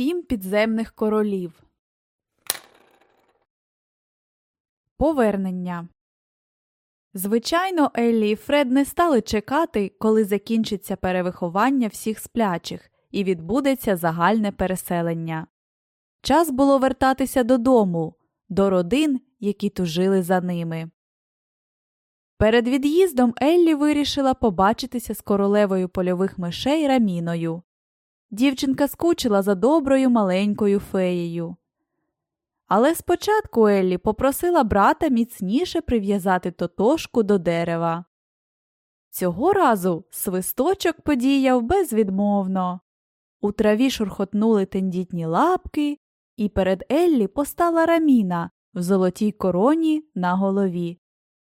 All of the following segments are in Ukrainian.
Сім підземних королів. Повернення. Звичайно, Еллі і Фред не стали чекати, коли закінчиться перевиховання всіх сплячих і відбудеться загальне переселення. Час було вертатися додому, до родин, які тужили за ними. Перед від'їздом Еллі вирішила побачитися з королевою польових мишей раміною. Дівчинка скучила за доброю маленькою феєю. Але спочатку Еллі попросила брата міцніше прив'язати тотошку до дерева. Цього разу свисточок подіяв безвідмовно. У траві шурхотнули тендітні лапки, і перед Еллі постала раміна в золотій короні на голові.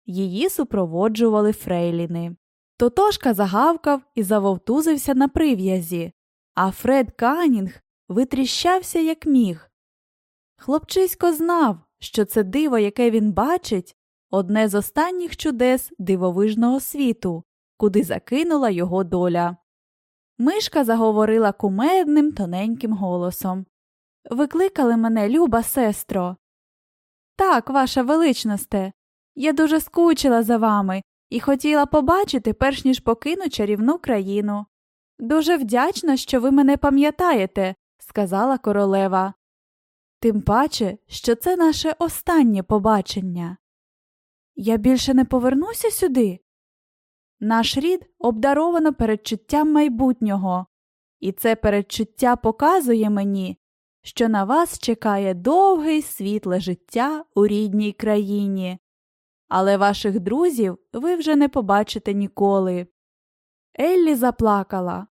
Її супроводжували фрейліни. Тотошка загавкав і завовтузився на прив'язі, а Фред Канінг витріщався, як міг. Хлопчисько знав, що це диво, яке він бачить, одне з останніх чудес дивовижного світу, куди закинула його доля. Мишка заговорила кумедним тоненьким голосом. Викликали мене, люба сестро. Так, ваша величносте. Я дуже скучила за вами і хотіла побачити, перш ніж покину чарівну країну. Дуже вдячна, що ви мене пам'ятаєте, сказала королева. Тим паче, що це наше останнє побачення. Я більше не повернуся сюди. Наш рід обдаровано передчуттям майбутнього, і це передчуття показує мені, що на вас чекає довге світле життя у рідній країні, але ваших друзів ви вже не побачите ніколи. Еллі заплакала.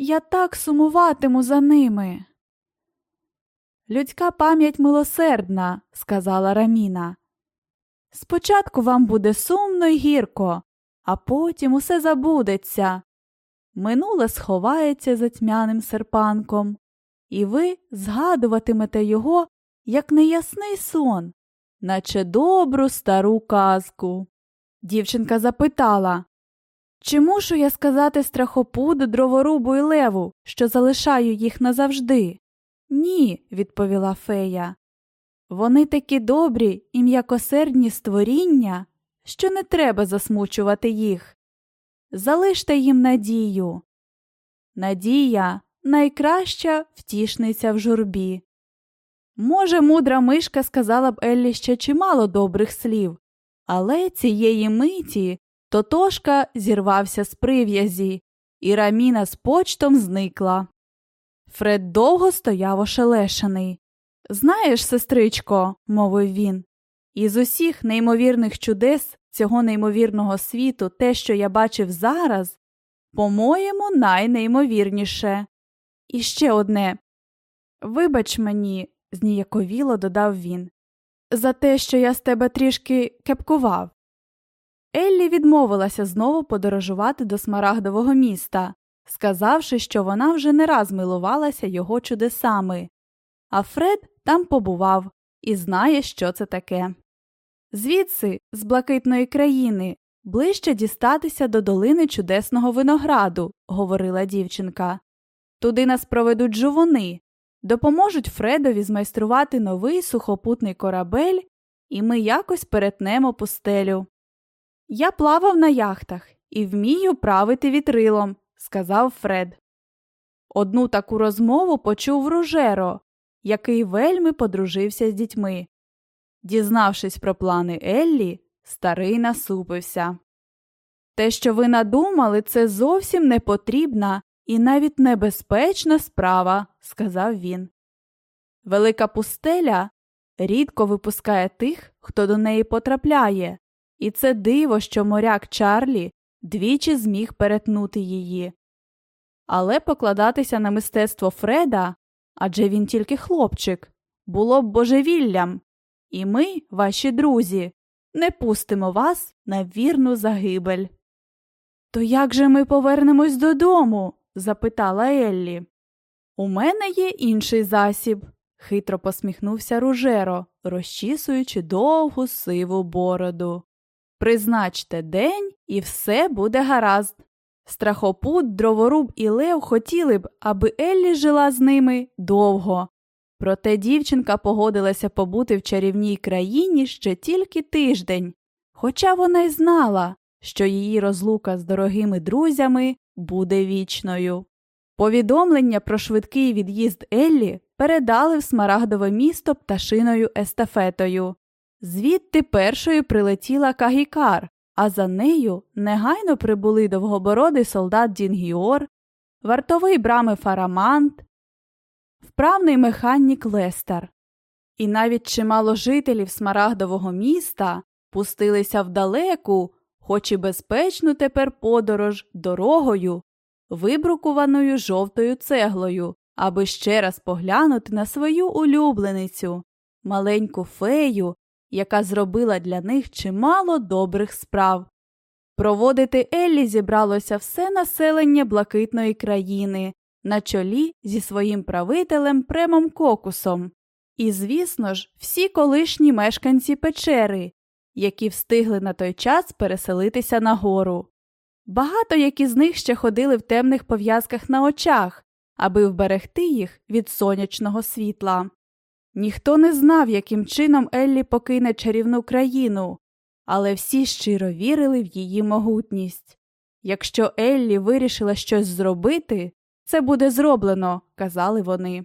Я так сумуватиму за ними. Людська пам'ять милосердна, сказала Раміна. Спочатку вам буде сумно й гірко, а потім усе забудеться. Минуле сховається за тьмяним серпанком, і ви згадуватимете його, як неясний сон, наче добру стару казку. Дівчинка запитала Чи мушу я сказати страхопуду, дроворубу і леву, що залишаю їх назавжди? Ні, відповіла фея. Вони такі добрі і м'якосердні створіння, що не треба засмучувати їх. Залиште їм надію. Надія найкраща втішниця в журбі. Може, мудра мишка сказала б Еллі ще чимало добрих слів, але цієї миті Тотошка зірвався з прив'язі, і раміна з почтом зникла. Фред довго стояв ошелешений. Знаєш, сестричко, мовив він, із усіх неймовірних чудес цього неймовірного світу, те, що я бачив зараз, по-моєму, найнеймовірніше. І ще одне. Вибач мені, зніяковіло додав він, за те, що я з тебе трішки кепкував. Еллі відмовилася знову подорожувати до смарагдового міста, сказавши, що вона вже не раз милувалася його чудесами, а Фред там побував і знає, що це таке. Звідси, з блакитної країни, ближче дістатися до долини чудесного винограду, говорила дівчинка. Туди нас проведуть жовуни, допоможуть Фредові змайструвати новий сухопутний корабель, і ми якось перетнемо пустелю. Я плавав на яхтах і вмію правити вітрилом, сказав Фред. Одну таку розмову почув Ружеро, який вельми подружився з дітьми. Дізнавшись про плани Еллі, старий насупився. Те, що ви надумали, це зовсім не потрібна і навіть небезпечна справа, сказав він. Велика пустеля рідко випускає тих, хто до неї потрапляє, і це диво, що моряк Чарлі двічі зміг перетнути її. Але покладатися на мистецтво Фреда адже він тільки хлопчик, було б божевіллям, і ми, ваші друзі, не пустимо вас на вірну загибель. То як же ми повернемось додому? запитала Еллі. У мене є інший засіб, хитро посміхнувся Ружеро, розчісуючи довгу сиву бороду. Призначте день і все буде гаразд. Страхопут, дроворуб і Лев хотіли б, аби Еллі жила з ними довго. Проте дівчинка погодилася побути в чарівній країні ще тільки тиждень, хоча вона й знала, що її розлука з дорогими друзями буде вічною. Повідомлення про швидкий від'їзд Еллі передали в смарагдове місто пташиною естафетою. Звідти першою прилетіла Кагікар, а за нею негайно прибули довгобородий солдат Дінгіор, вартовий брами Фарамант, вправний механік Лестер. І навіть чимало жителів смарагдового міста пустилися в далеку, хоч і безпечну тепер подорож дорогою, вибрукуваною жовтою цеглою, аби ще раз поглянути на свою улюбленицю, маленьку фею, яка зробила для них чимало добрих справ. Проводити Еллі зібралося все населення блакитної країни на чолі зі своїм правителем Премом Кокусом. І, звісно ж, всі колишні мешканці печери, які встигли на той час переселитися на гору. Багато які з них ще ходили в темних пов'язках на очах, аби вберегти їх від сонячного світла. Ніхто не знав, яким чином Еллі покине чарівну країну, але всі щиро вірили в її могутність. Якщо Еллі вирішила щось зробити, це буде зроблено, казали вони.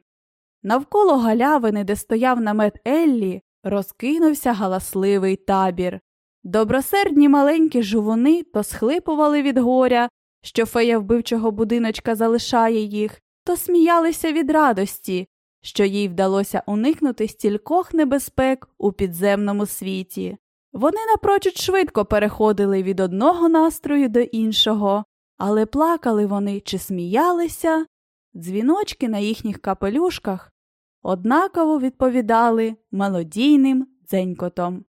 Навколо галявини, де стояв намет Еллі, розкинувся галасливий табір. Добросердні маленькі жувуни то схлипували від горя, що фея вбивчого будиночка залишає їх, то сміялися від радості, що їй вдалося уникнути стількох небезпек у підземному світі. Вони напрочуд швидко переходили від одного настрою до іншого, але плакали вони чи сміялися, дзвіночки на їхніх капелюшках однаково відповідали мелодійним дзенькотом.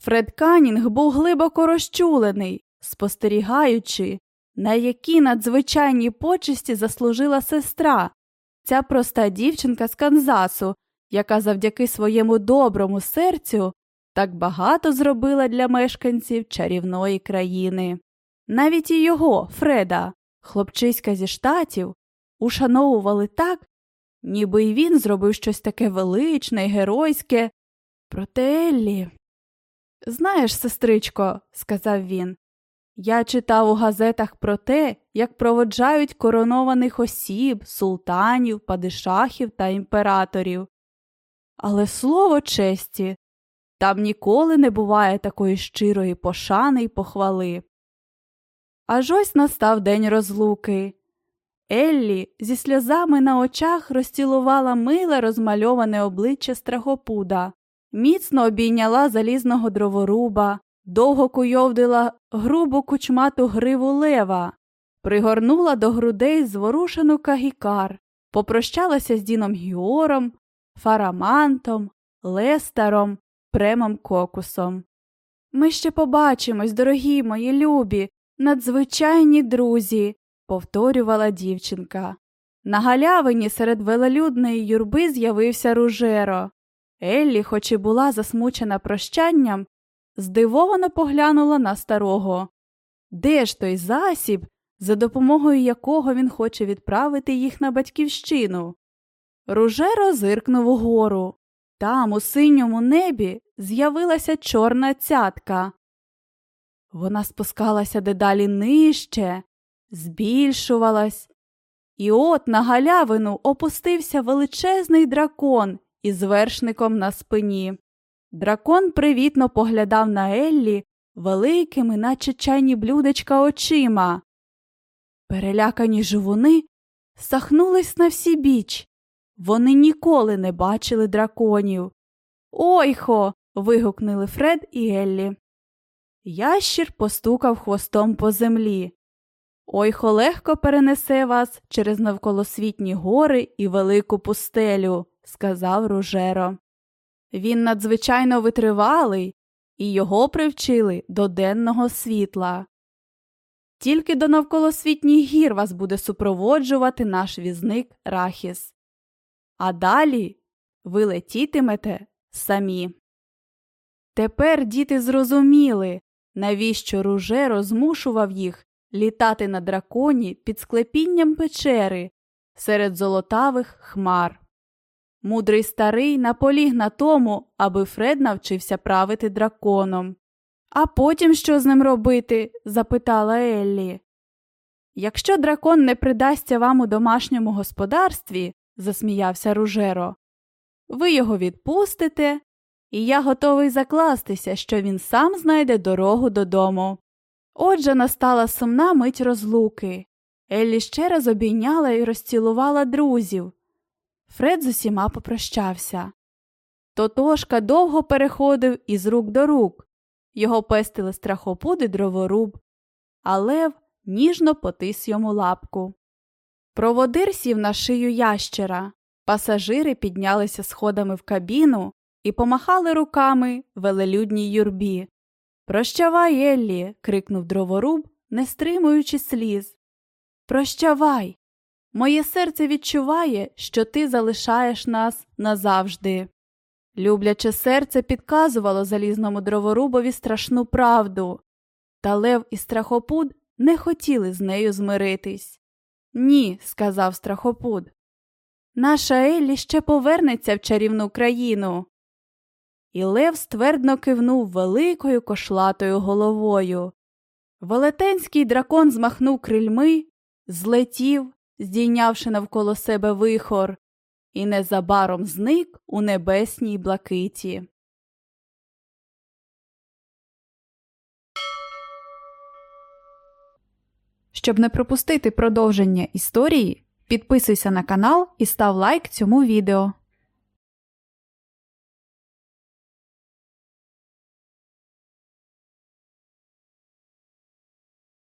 Фред Канінг був глибоко розчулений, спостерігаючи, на які надзвичайні почесті заслужила сестра, ця проста дівчинка з Канзасу, яка завдяки своєму доброму серцю так багато зробила для мешканців чарівної країни. Навіть і його, Фреда, хлопчиська зі штатів, ушановували так, ніби й він зробив щось таке величне й геройське. Проте Еллі. Знаєш, сестричко, сказав він, я читав у газетах про те, як проводжають коронованих осіб, султанів, падишахів та імператорів. Але слово честі, там ніколи не буває такої щирої пошани й похвали. Аж ось настав день розлуки. Еллі зі сльозами на очах розцілувала миле розмальоване обличчя страхопуда, міцно обійняла залізного дроворуба, довго куйовдила грубу кучмату гриву лева, пригорнула до грудей зворушену кагікар, попрощалася з Діном Гіором, Фарамантом, Лестаром, Премом Кокусом. Ми ще побачимось, дорогі мої любі, надзвичайні друзі, повторювала дівчинка. На галявині серед велелюдної юрби з'явився ружеро. Еллі, хоч і була засмучена прощанням, здивовано поглянула на старого. Де ж той засіб, за допомогою якого він хоче відправити їх на батьківщину? Ружеро зиркнув угору. Там, у синьому небі, з'явилася чорна цятка. Вона спускалася дедалі нижче, збільшувалась, і от на галявину опустився величезний дракон із вершником на спині. Дракон привітно поглядав на Еллі великими, наче чайні блюдечка очима. Перелякані живуни сахнулись на всі біч. Вони ніколи не бачили драконів. Ойхо. вигукнули Фред і Еллі. Ящір постукав хвостом по землі. Ойхо легко перенесе вас через навколосвітні гори і велику пустелю, сказав Ружеро. Він надзвичайно витривалий, і його привчили до денного світла. Тільки до навколосвітніх гір вас буде супроводжувати наш візник Рахіс. А далі ви летітимете самі. Тепер діти зрозуміли, навіщо руже розмушував їх літати на драконі під склепінням печери серед золотавих хмар. Мудрий старий наполіг на тому, аби Фред навчився правити драконом. А потім що з ним робити? запитала Еллі. Якщо дракон не придасться вам у домашньому господарстві, засміявся Ружеро, ви його відпустите, і я готовий закластися, що він сам знайде дорогу додому. Отже, настала сумна мить розлуки. Еллі ще раз обійняла і розцілувала друзів. Фред з усіма попрощався. Тотошка довго переходив із рук до рук. Його пестили страхопуд і дроворуб, а лев ніжно потис йому лапку. Проводир сів на шию ящера. Пасажири піднялися сходами в кабіну і помахали руками велелюдній юрбі. Прощавай, Еллі. крикнув дроворуб, не стримуючи сліз. Прощавай. Моє серце відчуває, що ти залишаєш нас назавжди. Любляче серце підказувало залізному дроворубові страшну правду, та Лев і страхопуд не хотіли з нею змиритись. Ні, сказав страхопуд. Наша Еллі ще повернеться в чарівну країну. І Лев ствердно кивнув великою кошлатою головою. Велетенський дракон змахнув крильми, злетів, здійнявши навколо себе вихор, і незабаром зник у небесній блакиті. Щоб не пропустити продовження історії, підписуйся на канал і став лайк цьому відео.